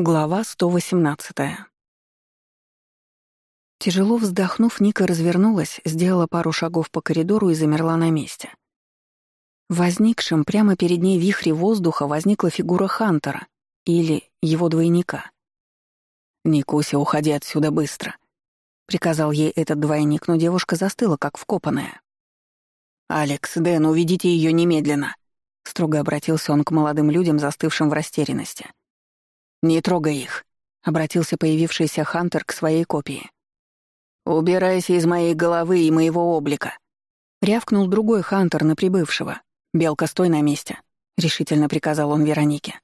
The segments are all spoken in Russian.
Глава 118. Тяжело вздохнув, Ника развернулась, сделала пару шагов по коридору и замерла на месте. Возникшим прямо перед ней вихре воздуха возникла фигура Хантера или его двойника. «Никуся, уходи отсюда быстро», — приказал ей этот двойник, но девушка застыла, как вкопанная. «Алекс, Дэн, уведите ее немедленно», — строго обратился он к молодым людям, застывшим в растерянности. «Не трогай их», — обратился появившийся Хантер к своей копии. «Убирайся из моей головы и моего облика», — рявкнул другой Хантер на прибывшего. «Белка, стой на месте», — решительно приказал он Веронике.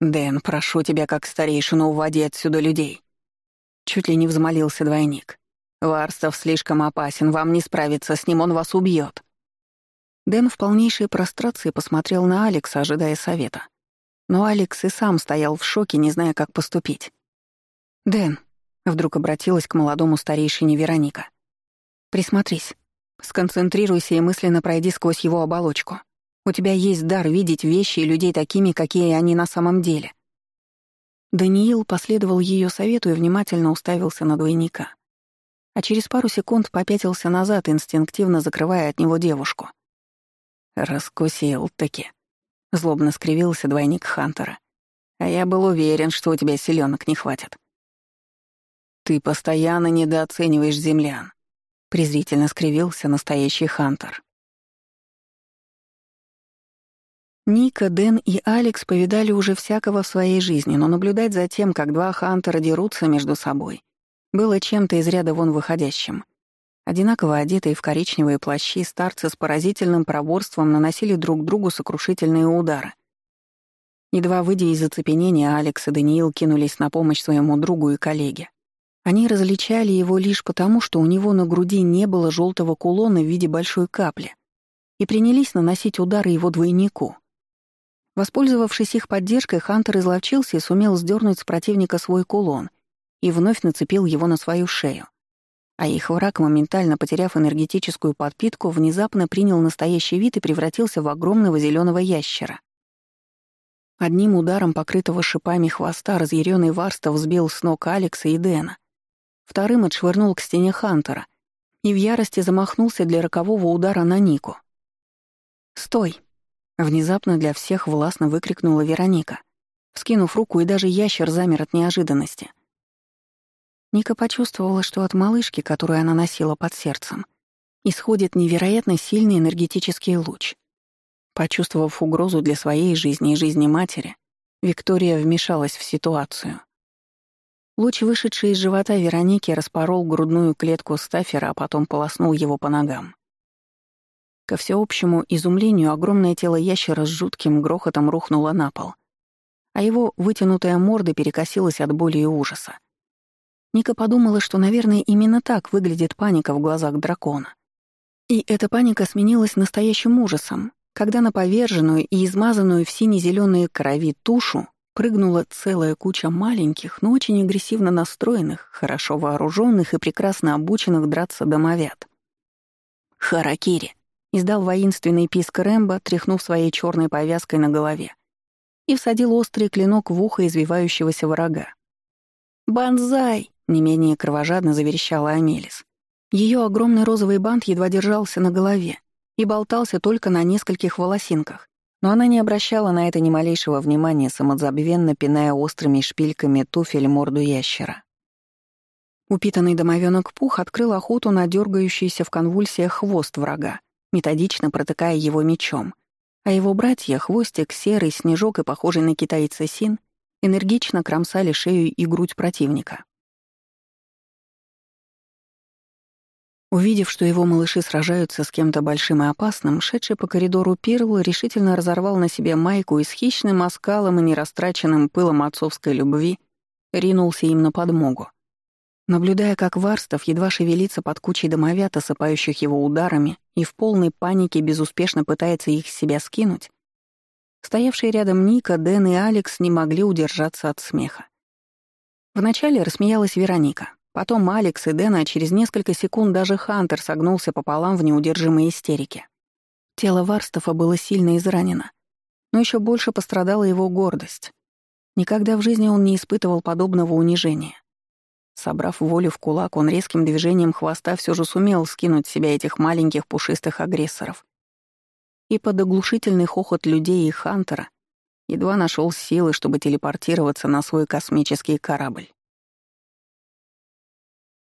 «Дэн, прошу тебя, как старейшину, уводи отсюда людей», — чуть ли не взмолился двойник. «Варстов слишком опасен, вам не справиться с ним, он вас убьет. Дэн в полнейшей прострации посмотрел на Алекса, ожидая совета но Алекс и сам стоял в шоке, не зная, как поступить. «Дэн», — вдруг обратилась к молодому старейшине Вероника, — «присмотрись, сконцентрируйся и мысленно пройди сквозь его оболочку. У тебя есть дар видеть вещи и людей такими, какие они на самом деле». Даниил последовал ее совету и внимательно уставился на двойника. А через пару секунд попятился назад, инстинктивно закрывая от него девушку. «Раскусил-таки», Злобно скривился двойник Хантера. «А я был уверен, что у тебя силёнок не хватит». «Ты постоянно недооцениваешь землян», — презрительно скривился настоящий Хантер. Ника, Дэн и Алекс повидали уже всякого в своей жизни, но наблюдать за тем, как два Хантера дерутся между собой, было чем-то из ряда вон выходящим — Одинаково одетые в коричневые плащи старцы с поразительным проворством наносили друг другу сокрушительные удары. Едва выйдя из оцепенения, Алекс и Даниил кинулись на помощь своему другу и коллеге. Они различали его лишь потому, что у него на груди не было желтого кулона в виде большой капли, и принялись наносить удары его двойнику. Воспользовавшись их поддержкой, Хантер изловчился и сумел сдернуть с противника свой кулон и вновь нацепил его на свою шею. А их враг, моментально потеряв энергетическую подпитку, внезапно принял настоящий вид и превратился в огромного зеленого ящера. Одним ударом покрытого шипами хвоста разъяренный Варстов взбил с ног Алекса и Дэна. Вторым отшвырнул к стене Хантера и в ярости замахнулся для рокового удара на Нику. «Стой!» — внезапно для всех властно выкрикнула Вероника, вскинув руку, и даже ящер замер от неожиданности — Ника почувствовала, что от малышки, которую она носила под сердцем, исходит невероятно сильный энергетический луч. Почувствовав угрозу для своей жизни и жизни матери, Виктория вмешалась в ситуацию. Луч, вышедший из живота Вероники, распорол грудную клетку Стафера, а потом полоснул его по ногам. Ко всеобщему изумлению огромное тело ящера с жутким грохотом рухнуло на пол, а его вытянутая морда перекосилась от боли и ужаса. Ника подумала, что, наверное, именно так выглядит паника в глазах дракона. И эта паника сменилась настоящим ужасом, когда на поверженную и измазанную в сине-зеленые крови тушу прыгнула целая куча маленьких, но очень агрессивно настроенных, хорошо вооруженных и прекрасно обученных драться домовят. «Харакири!» — издал воинственный писк Рэмбо, тряхнув своей черной повязкой на голове, и всадил острый клинок в ухо извивающегося врага. «Бонзай!» Не менее кровожадно заверещала Амелис. Ее огромный розовый бант едва держался на голове и болтался только на нескольких волосинках, но она не обращала на это ни малейшего внимания, самозабвенно пиная острыми шпильками туфель морду ящера. Упитанный домовенок Пух открыл охоту на дергающийся в конвульсиях хвост врага, методично протыкая его мечом — а его братья, хвостик, серый, снежок и похожий на китайца син, энергично кромсали шею и грудь противника. Увидев, что его малыши сражаются с кем-то большим и опасным, шедший по коридору Пирл решительно разорвал на себе майку и с хищным оскалом и нерастраченным пылом отцовской любви ринулся им на подмогу. Наблюдая, как Варстов едва шевелится под кучей домовят, осыпающих его ударами, и в полной панике безуспешно пытается их с себя скинуть, стоявшие рядом Ника, Дэн и Алекс не могли удержаться от смеха. Вначале рассмеялась Вероника, Потом Алекс и Дэна, а через несколько секунд даже Хантер согнулся пополам в неудержимой истерике. Тело Варстова было сильно изранено, но еще больше пострадала его гордость. Никогда в жизни он не испытывал подобного унижения. Собрав волю в кулак, он резким движением хвоста все же сумел скинуть с себя этих маленьких пушистых агрессоров. И под оглушительный хохот людей и Хантера едва нашел силы, чтобы телепортироваться на свой космический корабль.